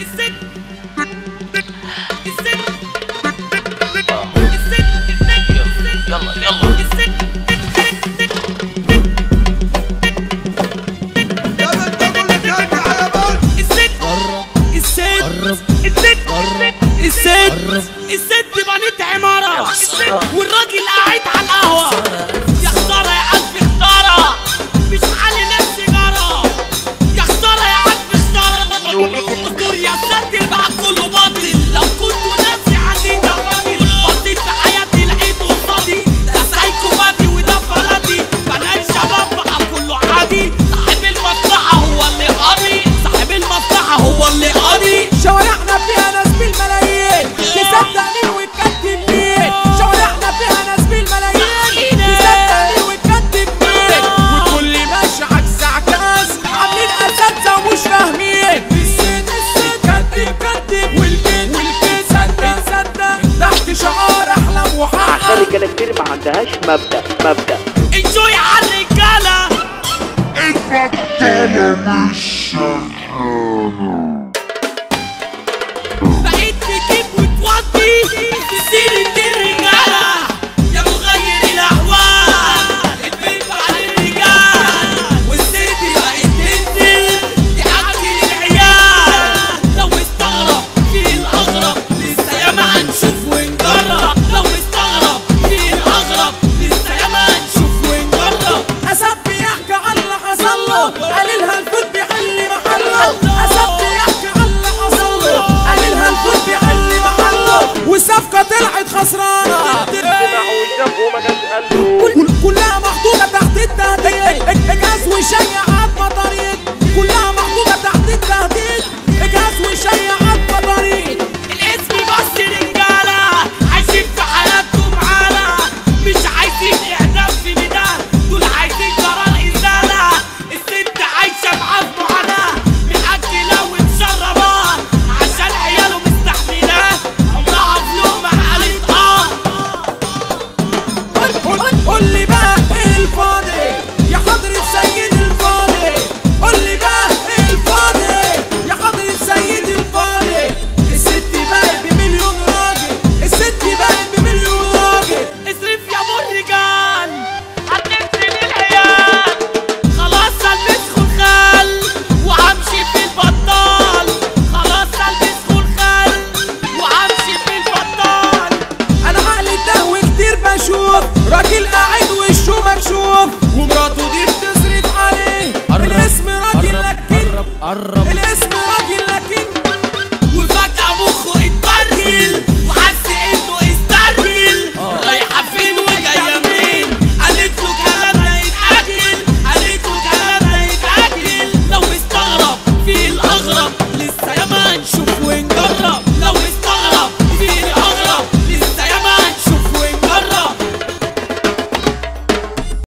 السد السد السد الرجاله كتير ما عندهاش مبدأ مبدأ. انجوي على الرجاله البطاله مش شغاله اسرار كلها محطوطه تحت التهديد. الجاز وشيعات مطاريد راجل قاعد وشه مكشوف ومراته دي بتصرف عليه. الاسم راجل لكن الاسم